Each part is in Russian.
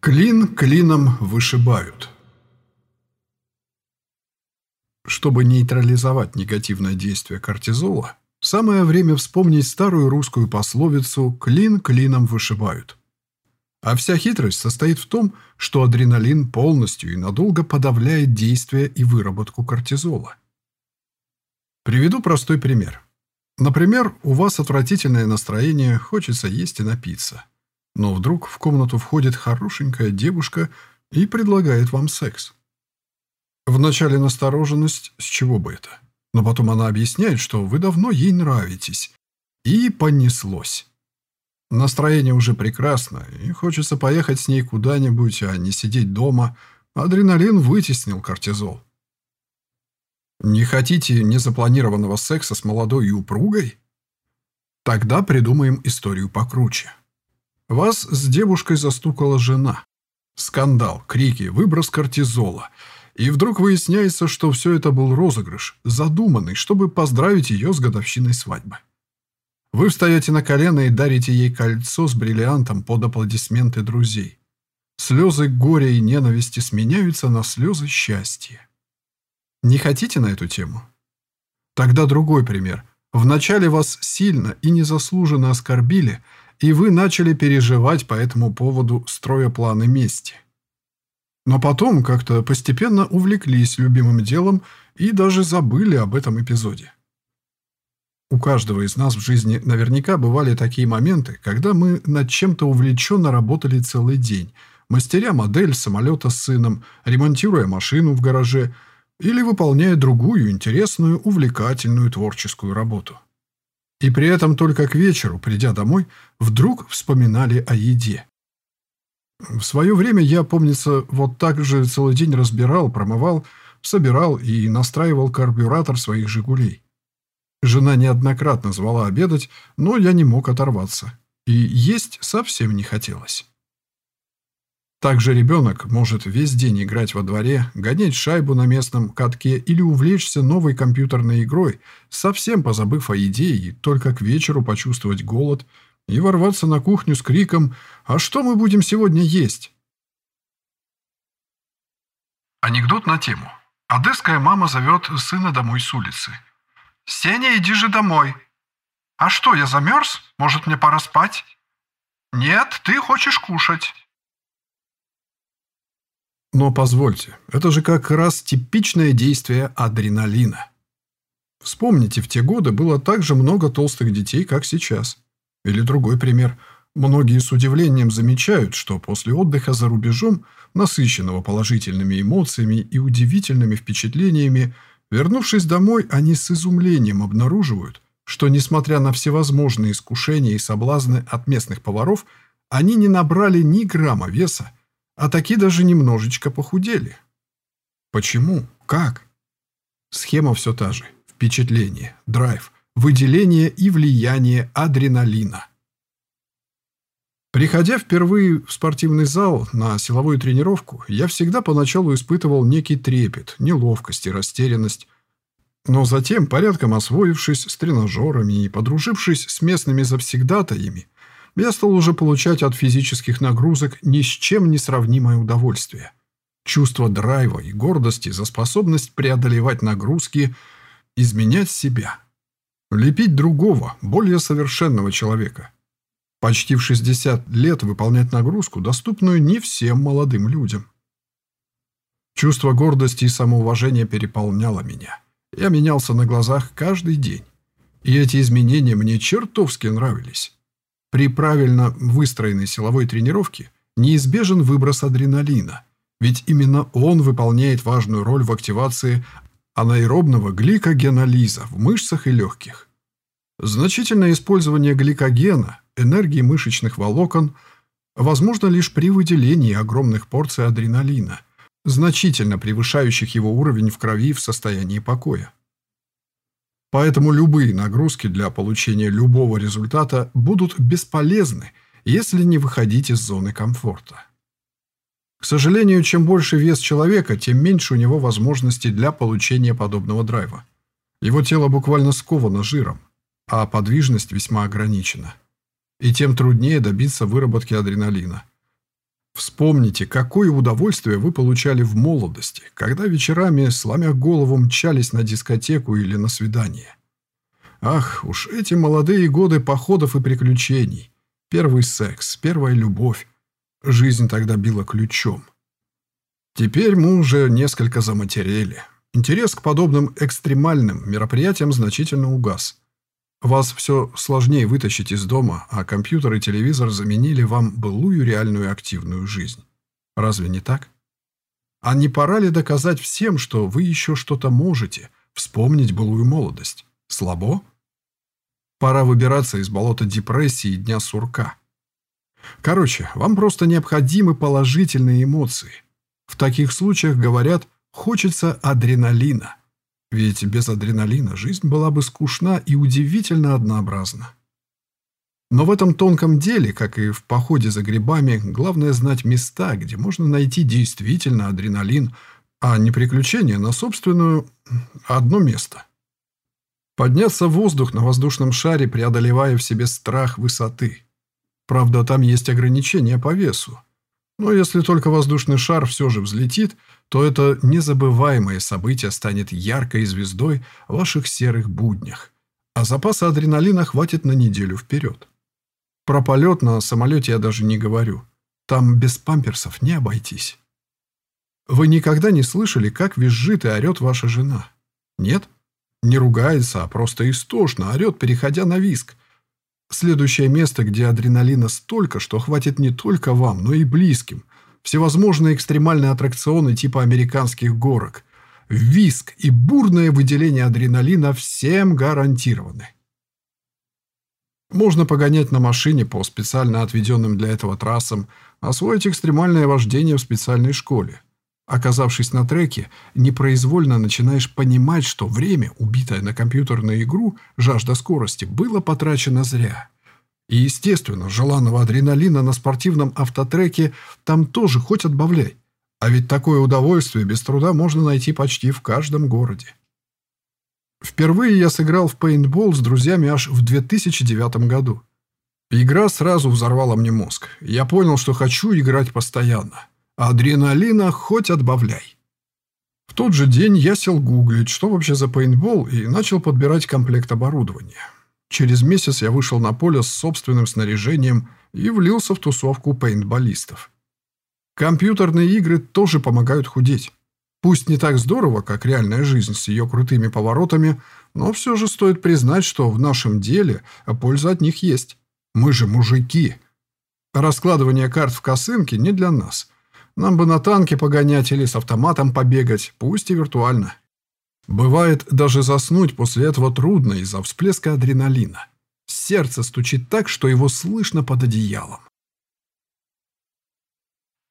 Клин клином вышибают. Чтобы нейтрализовать негативное действие кортизола, самое время вспомнить старую русскую пословицу «клин клином вышибают». А вся хитрость состоит в том, что адреналин полностью и надолго подавляет действие и выработку кортизола. Приведу простой пример. Например, у вас отвратительное настроение, хочется есть и напиться. Но вдруг в комнату входит хорошенькая девушка и предлагает вам секс. Вначале настороженность, с чего бы это? Но потом она объясняет, что вы давно ей нравитесь. И понеслось. Настроение уже прекрасно, и хочется поехать с ней куда-нибудь, а не сидеть дома. Адреналин вытеснил кортизол. Не хотите незапланированного секса с молодой и упругой? Тогда придумаем историю покруче. Вас с девушкой застукала жена. Скандал, крики, выброс кортизола. И вдруг выясняется, что все это был розыгрыш, задуманный, чтобы поздравить ее с годовщиной свадьбы. Вы встаете на колено и дарите ей кольцо с бриллиантом под аплодисменты друзей. Слезы горя и ненависти сменяются на слезы счастья. Не хотите на эту тему? Тогда другой пример. Вначале вас сильно и незаслуженно оскорбили – и вы начали переживать по этому поводу, строя планы мести. Но потом как-то постепенно увлеклись любимым делом и даже забыли об этом эпизоде. У каждого из нас в жизни наверняка бывали такие моменты, когда мы над чем-то увлеченно работали целый день, мастеря модель самолета с сыном, ремонтируя машину в гараже или выполняя другую интересную, увлекательную творческую работу. И при этом только к вечеру, придя домой, вдруг вспоминали о еде. В свое время я, помнится, вот так же целый день разбирал, промывал, собирал и настраивал карбюратор своих «Жигулей». Жена неоднократно звала обедать, но я не мог оторваться. И есть совсем не хотелось. Также ребенок может весь день играть во дворе, гонять шайбу на местном катке или увлечься новой компьютерной игрой, совсем позабыв о еде и только к вечеру почувствовать голод и ворваться на кухню с криком «А что мы будем сегодня есть?». Анекдот на тему. Одесская мама зовет сына домой с улицы. «Сеня, иди же домой!» «А что, я замерз? Может, мне пора спать?» «Нет, ты хочешь кушать». Но позвольте, это же как раз типичное действие адреналина. Вспомните, в те годы было так же много толстых детей, как сейчас. Или другой пример. Многие с удивлением замечают, что после отдыха за рубежом, насыщенного положительными эмоциями и удивительными впечатлениями, вернувшись домой, они с изумлением обнаруживают, что, несмотря на всевозможные искушения и соблазны от местных поваров, они не набрали ни грамма веса, а такие даже немножечко похудели. Почему? Как? Схема все та же. Впечатление, драйв, выделение и влияние адреналина. Приходя впервые в спортивный зал на силовую тренировку, я всегда поначалу испытывал некий трепет, неловкость и растерянность. Но затем, порядком освоившись с тренажерами и подружившись с местными завсегдатаями, я стал уже получать от физических нагрузок ни с чем не сравнимое удовольствие. Чувство драйва и гордости за способность преодолевать нагрузки, изменять себя. Лепить другого, более совершенного человека. Почти в 60 лет выполнять нагрузку, доступную не всем молодым людям. Чувство гордости и самоуважения переполняло меня. Я менялся на глазах каждый день. И эти изменения мне чертовски нравились. При правильно выстроенной силовой тренировке неизбежен выброс адреналина, ведь именно он выполняет важную роль в активации анаэробного гликогенолиза в мышцах и легких. Значительное использование гликогена, энергии мышечных волокон, возможно лишь при выделении огромных порций адреналина, значительно превышающих его уровень в крови в состоянии покоя. Поэтому любые нагрузки для получения любого результата будут бесполезны, если не выходить из зоны комфорта. К сожалению, чем больше вес человека, тем меньше у него возможностей для получения подобного драйва. Его тело буквально сковано жиром, а подвижность весьма ограничена. И тем труднее добиться выработки адреналина. Вспомните, какое удовольствие вы получали в молодости, когда вечерами, сломя голову, мчались на дискотеку или на свидание. Ах, уж эти молодые годы походов и приключений. Первый секс, первая любовь. Жизнь тогда била ключом. Теперь мы уже несколько заматерели. Интерес к подобным экстремальным мероприятиям значительно угас. Вас все сложнее вытащить из дома, а компьютер и телевизор заменили вам былую реальную активную жизнь. Разве не так? А не пора ли доказать всем, что вы еще что-то можете, вспомнить былую молодость? Слабо? Пора выбираться из болота депрессии и дня сурка. Короче, вам просто необходимы положительные эмоции. В таких случаях, говорят, хочется адреналина. Ведь без адреналина жизнь была бы скучна и удивительно однообразна. Но в этом тонком деле, как и в походе за грибами, главное знать места, где можно найти действительно адреналин, а не приключения на собственную одно место. Подняться в воздух на воздушном шаре, преодолевая в себе страх высоты. Правда, там есть ограничения по весу. Но если только воздушный шар все же взлетит, то это незабываемое событие станет яркой звездой в ваших серых буднях. А запаса адреналина хватит на неделю вперед. Про полет на самолете я даже не говорю. Там без памперсов не обойтись. Вы никогда не слышали, как визжит и орет ваша жена? Нет? Не ругается, а просто истошно орет, переходя на виск. Следующее место, где адреналина столько, что хватит не только вам, но и близким. Всевозможные экстремальные аттракционы типа американских горок. Виск и бурное выделение адреналина всем гарантированы. Можно погонять на машине по специально отведенным для этого трассам, освоить экстремальное вождение в специальной школе. Оказавшись на треке, непроизвольно начинаешь понимать, что время, убитое на компьютерную игру, жажда скорости, было потрачено зря. И, естественно, желанного адреналина на спортивном автотреке там тоже хоть отбавляй. А ведь такое удовольствие без труда можно найти почти в каждом городе. Впервые я сыграл в пейнтбол с друзьями аж в 2009 году. Игра сразу взорвала мне мозг. Я понял, что хочу играть постоянно. Адреналина хоть отбавляй. В тот же день я сел гуглить, что вообще за пейнтбол, и начал подбирать комплект оборудования. Через месяц я вышел на поле с собственным снаряжением и влился в тусовку пейнтболистов. Компьютерные игры тоже помогают худеть. Пусть не так здорово, как реальная жизнь с ее крутыми поворотами, но все же стоит признать, что в нашем деле польза от них есть. Мы же мужики. Раскладывание карт в косынке не для нас. Нам бы на танке погонять или с автоматом побегать, пусть и виртуально. Бывает, даже заснуть после этого трудно из-за всплеска адреналина. Сердце стучит так, что его слышно под одеялом.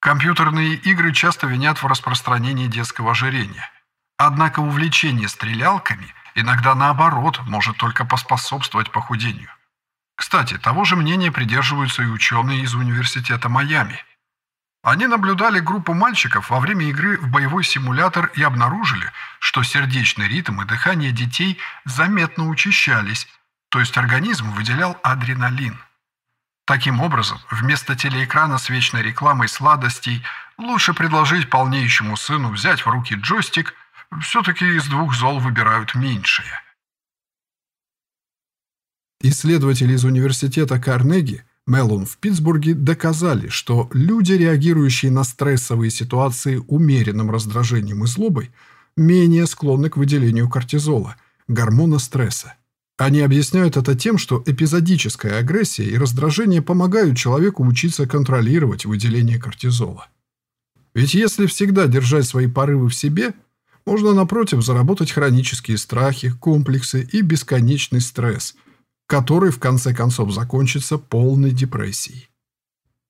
Компьютерные игры часто винят в распространении детского ожирения. Однако увлечение стрелялками иногда наоборот может только поспособствовать похудению. Кстати, того же мнения придерживаются и ученые из Университета Майами – они наблюдали группу мальчиков во время игры в боевой симулятор и обнаружили, что сердечный ритм и дыхание детей заметно учащались, то есть организм выделял адреналин. Таким образом, вместо телеэкрана с вечной рекламой сладостей лучше предложить полнеющему сыну взять в руки джойстик, все-таки из двух зол выбирают меньшее. Исследователи из университета Карнеги Меллон в Питтсбурге доказали, что люди, реагирующие на стрессовые ситуации умеренным раздражением и злобой, менее склонны к выделению кортизола, гормона стресса. Они объясняют это тем, что эпизодическая агрессия и раздражение помогают человеку учиться контролировать выделение кортизола. Ведь если всегда держать свои порывы в себе, можно, напротив, заработать хронические страхи, комплексы и бесконечный стресс – который в конце концов закончится полной депрессией.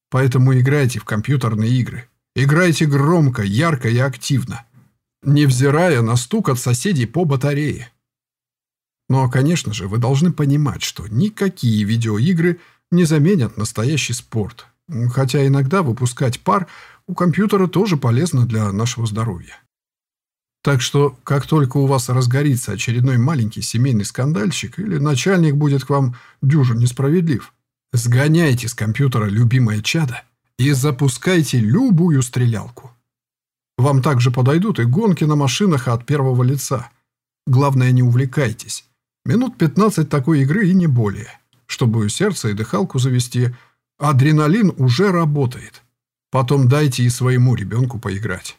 Поэтому играйте в компьютерные игры. Играйте громко, ярко и активно, невзирая на стук от соседей по батарее. Но, конечно же, вы должны понимать, что никакие видеоигры не заменят настоящий спорт. Хотя иногда выпускать пар у компьютера тоже полезно для нашего здоровья. Так что, как только у вас разгорится очередной маленький семейный скандальчик или начальник будет к вам дюжу несправедлив, сгоняйте с компьютера любимое чадо и запускайте любую стрелялку. Вам также подойдут и гонки на машинах от первого лица. Главное, не увлекайтесь. Минут 15 такой игры и не более. Чтобы сердце и дыхалку завести, адреналин уже работает. Потом дайте и своему ребенку поиграть.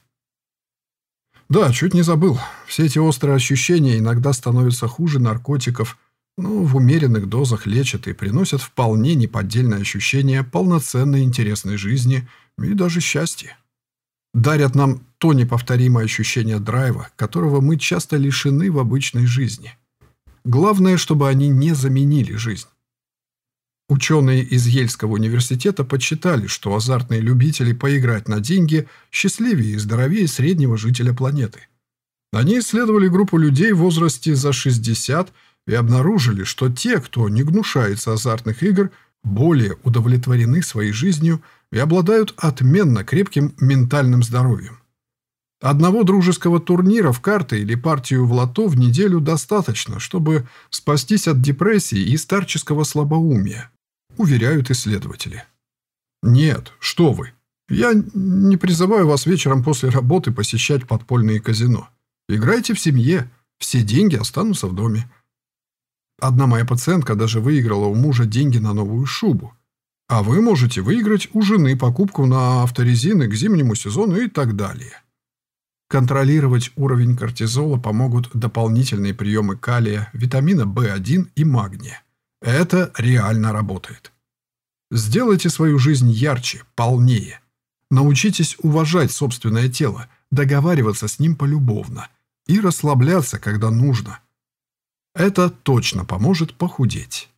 Да, чуть не забыл. Все эти острые ощущения иногда становятся хуже наркотиков, но в умеренных дозах лечат и приносят вполне неподдельное ощущение полноценной интересной жизни и даже счастья. Дарят нам то неповторимое ощущение драйва, которого мы часто лишены в обычной жизни. Главное, чтобы они не заменили жизнь. Ученые из Ельского университета подсчитали, что азартные любители поиграть на деньги счастливее и здоровее среднего жителя планеты. Они исследовали группу людей в возрасте за 60 и обнаружили, что те, кто не гнушается азартных игр, более удовлетворены своей жизнью и обладают отменно крепким ментальным здоровьем. Одного дружеского турнира в карты или партию в лото в неделю достаточно, чтобы спастись от депрессии и старческого слабоумия уверяют исследователи. Нет, что вы. Я не призываю вас вечером после работы посещать подпольные казино. Играйте в семье, все деньги останутся в доме. Одна моя пациентка даже выиграла у мужа деньги на новую шубу. А вы можете выиграть у жены покупку на авторезины к зимнему сезону и так далее. Контролировать уровень кортизола помогут дополнительные приемы калия, витамина В1 и магния. Это реально работает. Сделайте свою жизнь ярче, полнее. Научитесь уважать собственное тело, договариваться с ним полюбовно и расслабляться, когда нужно. Это точно поможет похудеть.